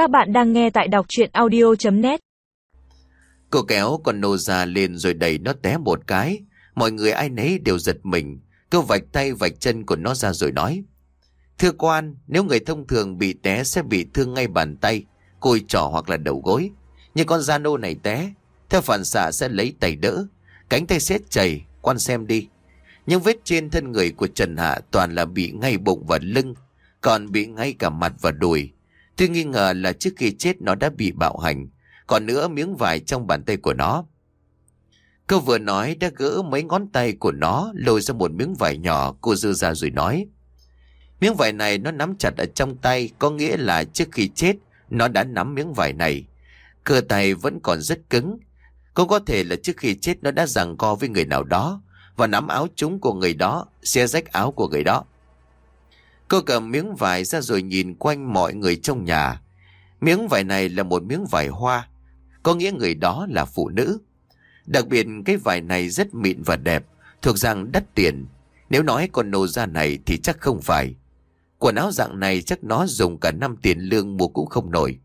Các bạn đang nghe tại đọc chuyện audio.net Cô kéo con nô ra lên rồi đẩy nó té một cái. Mọi người ai nấy đều giật mình. Cô vạch tay vạch chân của nó ra rồi nói. Thưa quan, nếu người thông thường bị té sẽ bị thương ngay bàn tay, cùi trỏ hoặc là đầu gối. Nhưng con gia nô này té, theo phản xạ sẽ lấy tay đỡ. Cánh tay xét chảy, quan xem đi. Nhưng vết trên thân người của Trần Hạ toàn là bị ngay bụng và lưng, còn bị ngay cả mặt và đùi. Tôi nghi ngờ là trước khi chết nó đã bị bạo hành, còn nữa miếng vải trong bàn tay của nó. Cô vừa nói đã gỡ mấy ngón tay của nó lôi ra một miếng vải nhỏ cô dư ra rồi nói. Miếng vải này nó nắm chặt ở trong tay có nghĩa là trước khi chết nó đã nắm miếng vải này. Cơ tay vẫn còn rất cứng. Cũng có thể là trước khi chết nó đã giằng co với người nào đó và nắm áo chúng của người đó, xe rách áo của người đó. Cô cầm miếng vải ra rồi nhìn quanh mọi người trong nhà. Miếng vải này là một miếng vải hoa, có nghĩa người đó là phụ nữ. Đặc biệt cái vải này rất mịn và đẹp, thuộc dạng đắt tiền. Nếu nói con nô ra này thì chắc không phải. Quần áo dạng này chắc nó dùng cả năm tiền lương mua cũng không nổi.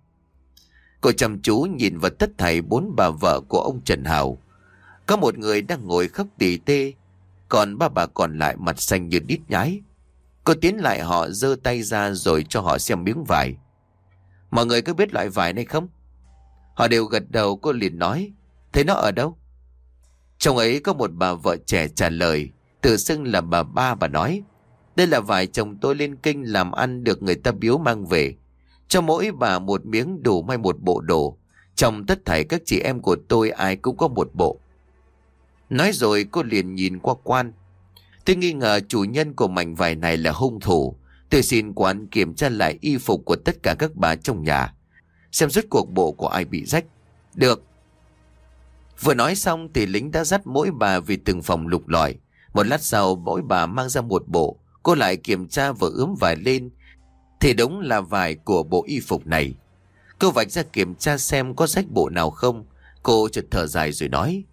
Cô chăm chú nhìn vào tất thảy bốn bà vợ của ông Trần Hào. Có một người đang ngồi khóc tỉ tê, còn ba bà còn lại mặt xanh như đít nhái. Cô tiến lại họ giơ tay ra rồi cho họ xem miếng vải. Mọi người có biết loại vải này không? Họ đều gật đầu, cô liền nói. Thấy nó ở đâu? Trong ấy có một bà vợ trẻ trả lời. Tự xưng là bà ba, bà nói. Đây là vải chồng tôi lên kinh làm ăn được người ta biếu mang về. Cho mỗi bà một miếng đủ may một bộ đồ. Trong tất thảy các chị em của tôi ai cũng có một bộ. Nói rồi cô liền nhìn qua quan. Tôi nghi ngờ chủ nhân của mảnh vải này là hung thủ. Tôi xin quán kiểm tra lại y phục của tất cả các bà trong nhà. Xem rốt cuộc bộ của ai bị rách. Được. Vừa nói xong thì lính đã dắt mỗi bà vì từng phòng lục lọi. Một lát sau, mỗi bà mang ra một bộ. Cô lại kiểm tra và ướm vải lên. Thì đúng là vải của bộ y phục này. Cô vạch ra kiểm tra xem có rách bộ nào không. Cô chợt thở dài rồi nói.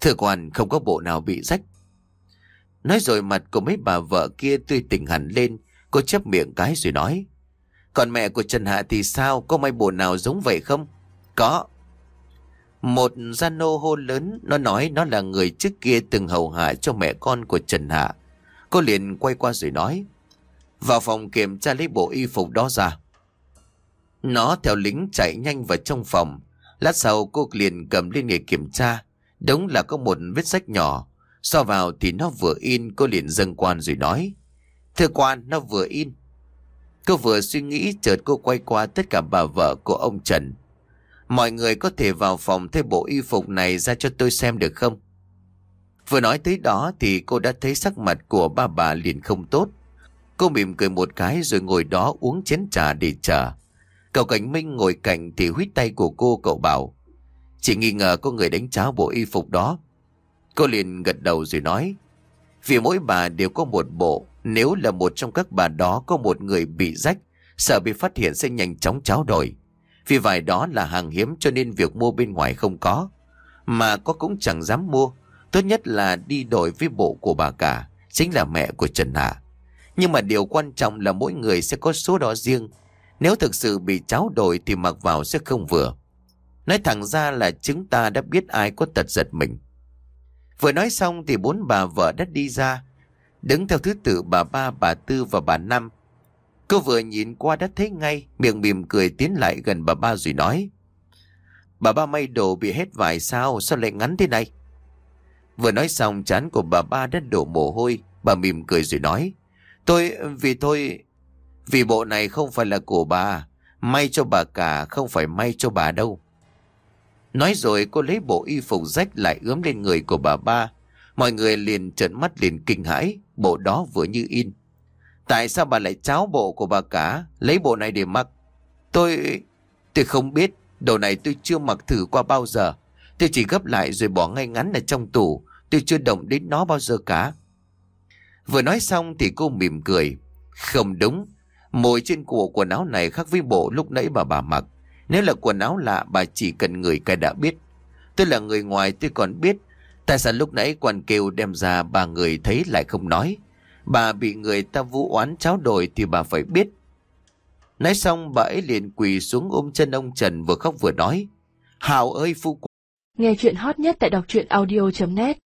Thưa quan, không có bộ nào bị rách. Nói rồi mặt của mấy bà vợ kia tươi tỉnh hẳn lên. Cô chấp miệng cái rồi nói. Còn mẹ của Trần Hạ thì sao? Có may bộ nào giống vậy không? Có. Một gia nô hô lớn, nó nói nó là người trước kia từng hầu hạ cho mẹ con của Trần Hạ. Cô liền quay qua rồi nói. Vào phòng kiểm tra lấy bộ y phục đó ra. Nó theo lính chạy nhanh vào trong phòng. Lát sau cô liền cầm lên để kiểm tra. Đúng là có một vết sách nhỏ. So vào thì nó vừa in, cô liền dâng quan rồi nói. Thưa quan, nó vừa in. Cô vừa suy nghĩ, chợt cô quay qua tất cả bà vợ của ông Trần. Mọi người có thể vào phòng thay bộ y phục này ra cho tôi xem được không? Vừa nói tới đó thì cô đã thấy sắc mặt của ba bà liền không tốt. Cô mỉm cười một cái rồi ngồi đó uống chén trà để chờ. Cậu Cảnh Minh ngồi cạnh thì huýt tay của cô, cậu bảo. Chỉ nghi ngờ có người đánh cháo bộ y phục đó. Cô liền gật đầu rồi nói. Vì mỗi bà đều có một bộ, nếu là một trong các bà đó có một người bị rách, sợ bị phát hiện sẽ nhanh chóng cháo đổi. Vì vải đó là hàng hiếm cho nên việc mua bên ngoài không có. Mà có cũng chẳng dám mua. Tốt nhất là đi đổi với bộ của bà cả, chính là mẹ của Trần Hạ. Nhưng mà điều quan trọng là mỗi người sẽ có số đó riêng. Nếu thực sự bị cháo đổi thì mặc vào sẽ không vừa. Nói thẳng ra là chúng ta đã biết ai có tật giật mình. Vừa nói xong thì bốn bà vợ đã đi ra. Đứng theo thứ tự bà ba, bà tư và bà năm. Cô vừa nhìn qua đã thấy ngay, miệng mỉm cười tiến lại gần bà ba rồi nói. Bà ba may đồ bị hết vải sao, sao lại ngắn thế này? Vừa nói xong chán của bà ba đã đổ mồ hôi, bà mỉm cười rồi nói. Tôi, vì tôi, vì bộ này không phải là của bà, may cho bà cả, không phải may cho bà đâu. Nói rồi cô lấy bộ y phục rách lại ướm lên người của bà ba. Mọi người liền trợn mắt liền kinh hãi, bộ đó vừa như in. Tại sao bà lại cháo bộ của bà cả, lấy bộ này để mặc? Tôi... tôi không biết, đồ này tôi chưa mặc thử qua bao giờ. Tôi chỉ gấp lại rồi bỏ ngay ngắn ở trong tủ, tôi chưa động đến nó bao giờ cả. Vừa nói xong thì cô mỉm cười. Không đúng, mồi trên cổ quần áo này khác với bộ lúc nãy bà bà mặc. Nếu là quần áo lạ, bà chỉ cần người cái đã biết. Tôi là người ngoài, tôi còn biết. Tại sao lúc nãy quan kêu đem ra, bà người thấy lại không nói. Bà bị người ta vũ oán cháo đổi thì bà phải biết. Nói xong, bà ấy liền quỳ xuống ôm chân ông Trần vừa khóc vừa nói. Hào ơi, phu Nghe chuyện hot nhất tại đọc truyện audio.net